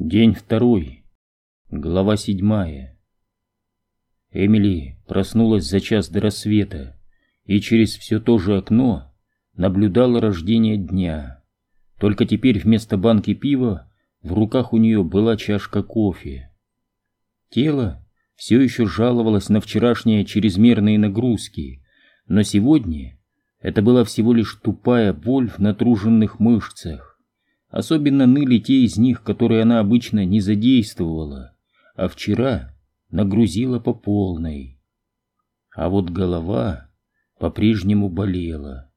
День второй. Глава седьмая. Эмили проснулась за час до рассвета и через все то же окно наблюдала рождение дня. Только теперь вместо банки пива в руках у нее была чашка кофе. Тело все еще жаловалось на вчерашние чрезмерные нагрузки, но сегодня это была всего лишь тупая боль в натруженных мышцах. Особенно ныли те из них, которые она обычно не задействовала, а вчера нагрузила по полной. А вот голова по-прежнему болела.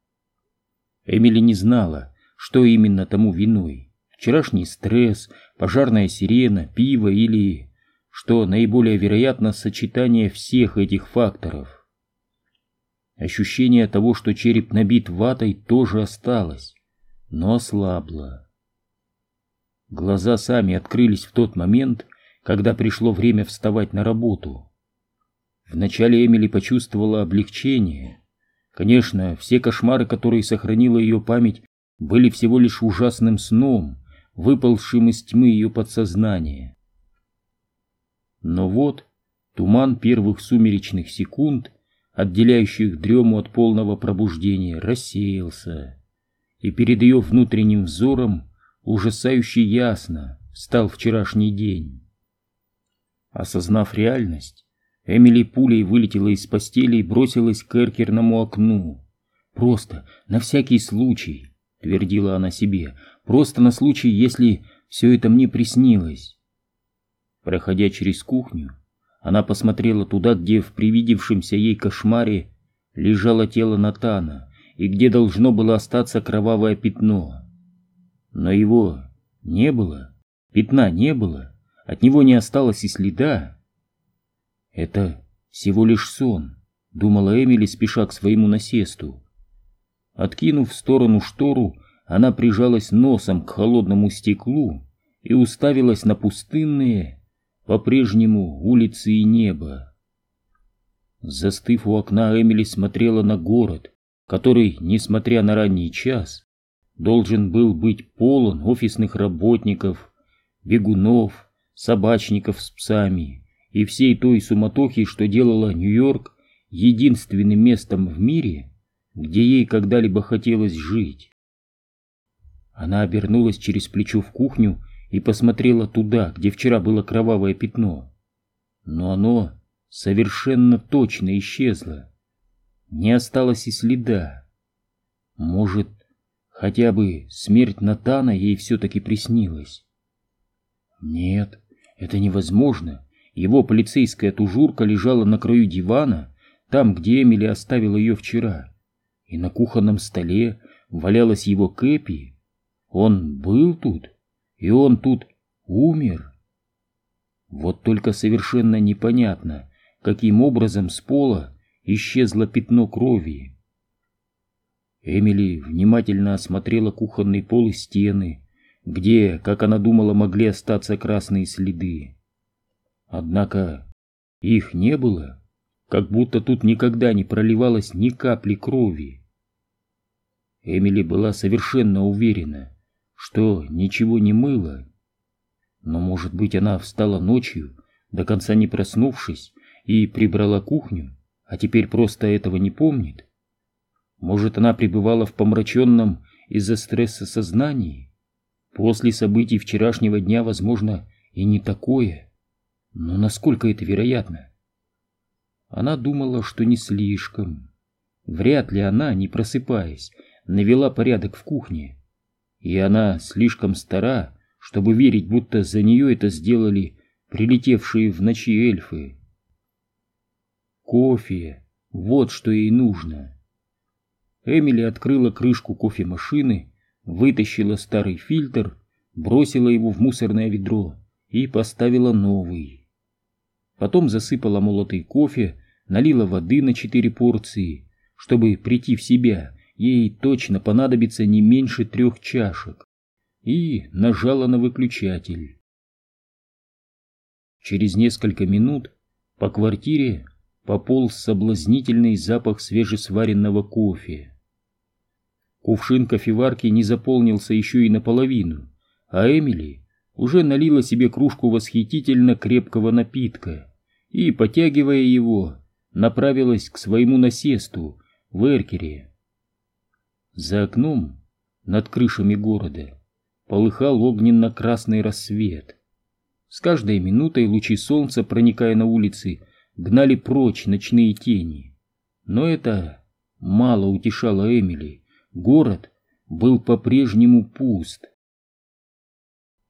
Эмили не знала, что именно тому виной. Вчерашний стресс, пожарная сирена, пиво или, что наиболее вероятно, сочетание всех этих факторов. Ощущение того, что череп набит ватой, тоже осталось, но ослабло. Глаза сами открылись в тот момент, когда пришло время вставать на работу. Вначале Эмили почувствовала облегчение. Конечно, все кошмары, которые сохранила ее память, были всего лишь ужасным сном, выползшим из тьмы ее подсознания. Но вот туман первых сумеречных секунд, отделяющих дрему от полного пробуждения, рассеялся, и перед ее внутренним взором ужасающе ясно стал вчерашний день. Осознав реальность, Эмили пулей вылетела из постели и бросилась к эркерному окну. «Просто, на всякий случай», — твердила она себе, — «просто на случай, если все это мне приснилось». Проходя через кухню, она посмотрела туда, где в привидевшемся ей кошмаре лежало тело Натана и где должно было остаться кровавое пятно. Но его не было, пятна не было, от него не осталось и следа. Это всего лишь сон, думала Эмили, спеша к своему насесту. Откинув в сторону штору, она прижалась носом к холодному стеклу и уставилась на пустынные, по-прежнему улицы и небо. Застыв у окна, Эмили смотрела на город, который, несмотря на ранний час, должен был быть полон офисных работников, бегунов, собачников с псами и всей той суматохи, что делала Нью-Йорк единственным местом в мире, где ей когда-либо хотелось жить. Она обернулась через плечо в кухню и посмотрела туда, где вчера было кровавое пятно. Но оно совершенно точно исчезло. Не осталось и следа. Может, Хотя бы смерть Натана ей все-таки приснилась. Нет, это невозможно. Его полицейская тужурка лежала на краю дивана, там, где Эмили оставила ее вчера. И на кухонном столе валялась его Кэпи. Он был тут, и он тут умер. Вот только совершенно непонятно, каким образом с пола исчезло пятно крови. Эмили внимательно осмотрела кухонный пол и стены, где, как она думала, могли остаться красные следы. Однако их не было, как будто тут никогда не проливалось ни капли крови. Эмили была совершенно уверена, что ничего не мыла. Но, может быть, она встала ночью, до конца не проснувшись, и прибрала кухню, а теперь просто этого не помнит. Может, она пребывала в помраченном из-за стресса сознании? После событий вчерашнего дня, возможно, и не такое. Но насколько это вероятно? Она думала, что не слишком. Вряд ли она, не просыпаясь, навела порядок в кухне. И она слишком стара, чтобы верить, будто за нее это сделали прилетевшие в ночи эльфы. Кофе — вот что ей нужно. Эмили открыла крышку кофемашины, вытащила старый фильтр, бросила его в мусорное ведро и поставила новый. Потом засыпала молотый кофе, налила воды на четыре порции. Чтобы прийти в себя, ей точно понадобится не меньше трех чашек. И нажала на выключатель. Через несколько минут по квартире пополз соблазнительный запах свежесваренного кофе. Кувшин кофеварки не заполнился еще и наполовину, а Эмили уже налила себе кружку восхитительно крепкого напитка и, потягивая его, направилась к своему насесту в Эркере. За окном, над крышами города, полыхал огненно-красный рассвет. С каждой минутой лучи солнца, проникая на улицы, гнали прочь ночные тени. Но это мало утешало Эмили. Город был по-прежнему пуст.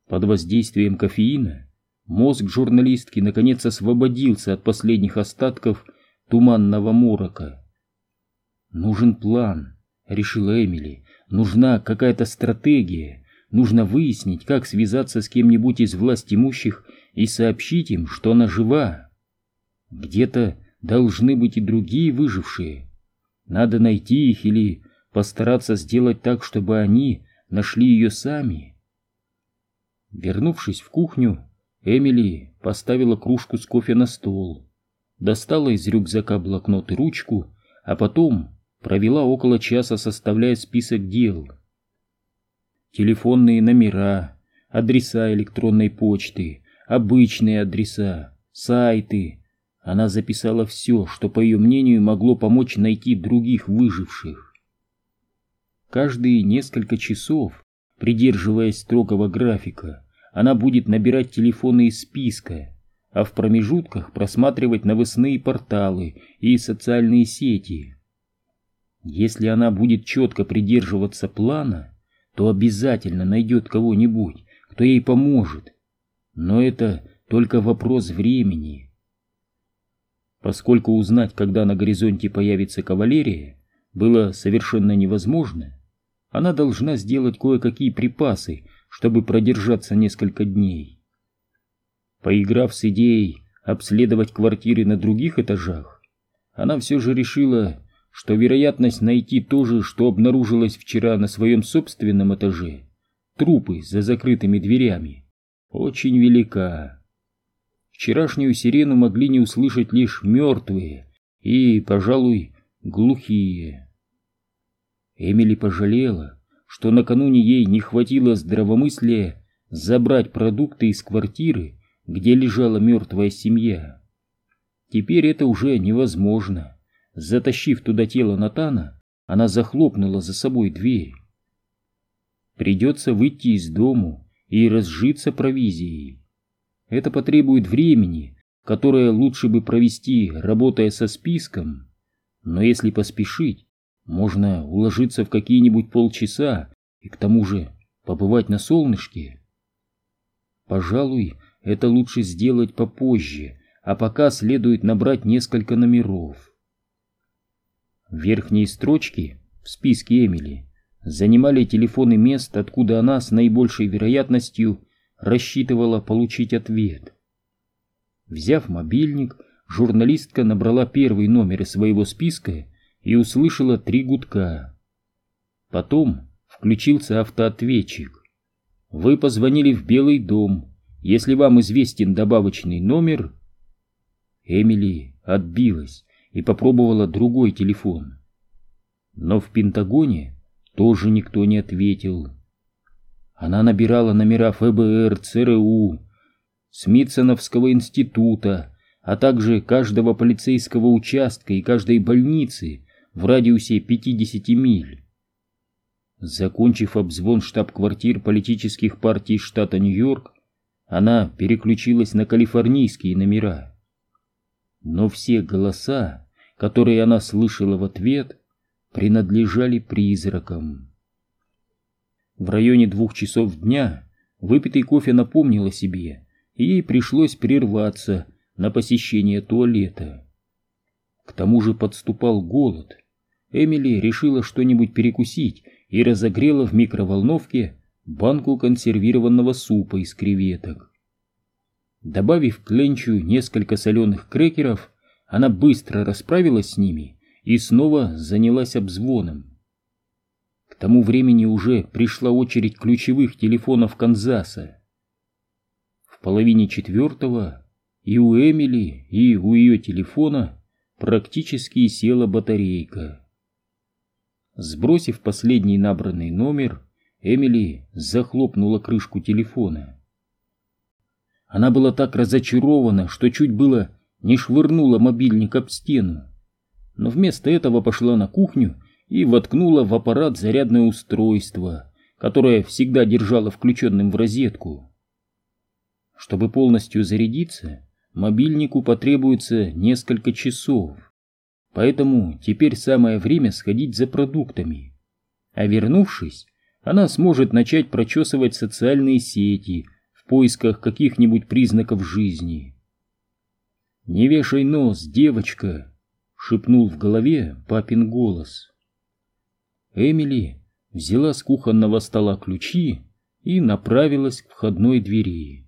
Под воздействием кофеина мозг журналистки наконец освободился от последних остатков туманного морока. «Нужен план», — решила Эмили. «Нужна какая-то стратегия. Нужно выяснить, как связаться с кем-нибудь из власть имущих и сообщить им, что она жива. Где-то должны быть и другие выжившие. Надо найти их или постараться сделать так, чтобы они нашли ее сами». Вернувшись в кухню, Эмили поставила кружку с кофе на стол, достала из рюкзака блокнот и ручку, а потом провела около часа, составляя список дел. Телефонные номера, адреса электронной почты, обычные адреса, сайты. Она записала все, что, по ее мнению, могло помочь найти других выживших. Каждые несколько часов, придерживаясь строгого графика, она будет набирать телефоны из списка, а в промежутках просматривать новостные порталы и социальные сети. Если она будет четко придерживаться плана, то обязательно найдет кого-нибудь, кто ей поможет. Но это только вопрос времени. Поскольку узнать, когда на горизонте появится кавалерия, было совершенно невозможно, она должна сделать кое-какие припасы, чтобы продержаться несколько дней. Поиграв с идеей обследовать квартиры на других этажах, она все же решила, что вероятность найти то же, что обнаружилось вчера на своем собственном этаже, трупы за закрытыми дверями, очень велика. Вчерашнюю сирену могли не услышать лишь мертвые и, пожалуй, глухие. Эмили пожалела, что накануне ей не хватило здравомыслия забрать продукты из квартиры, где лежала мертвая семья. Теперь это уже невозможно. Затащив туда тело Натана, она захлопнула за собой дверь. Придется выйти из дому и разжиться провизией. Это потребует времени, которое лучше бы провести, работая со списком. Но если поспешить, можно уложиться в какие-нибудь полчаса и к тому же побывать на солнышке. Пожалуй, это лучше сделать попозже, а пока следует набрать несколько номеров. Верхние строчки в списке Эмили занимали телефоны мест, откуда она с наибольшей вероятностью рассчитывала получить ответ. Взяв мобильник, журналистка набрала первый номер из своего списка и услышала три гудка. Потом включился автоответчик. «Вы позвонили в Белый дом. Если вам известен добавочный номер...» Эмили отбилась и попробовала другой телефон. Но в Пентагоне тоже никто не ответил. Она набирала номера ФБР, ЦРУ, Смитсоновского института, а также каждого полицейского участка и каждой больницы в радиусе 50 миль. Закончив обзвон штаб-квартир политических партий штата Нью-Йорк, она переключилась на калифорнийские номера. Но все голоса, которые она слышала в ответ, принадлежали призракам. В районе двух часов дня выпитый кофе напомнил о себе, и ей пришлось прерваться на посещение туалета. К тому же подступал голод. Эмили решила что-нибудь перекусить и разогрела в микроволновке банку консервированного супа из креветок. Добавив к ленчу несколько соленых крекеров, она быстро расправилась с ними и снова занялась обзвоном. К тому времени уже пришла очередь ключевых телефонов Канзаса. В половине четвертого и у Эмили, и у ее телефона практически села батарейка. Сбросив последний набранный номер, Эмили захлопнула крышку телефона. Она была так разочарована, что чуть было не швырнула мобильник об стену. Но вместо этого пошла на кухню и воткнула в аппарат зарядное устройство, которое всегда держала включенным в розетку. Чтобы полностью зарядиться, мобильнику потребуется несколько часов. Поэтому теперь самое время сходить за продуктами. А вернувшись, она сможет начать прочесывать социальные сети в поисках каких-нибудь признаков жизни. «Не вешай нос, девочка!» — шепнул в голове папин голос. Эмили взяла с кухонного стола ключи и направилась к входной двери.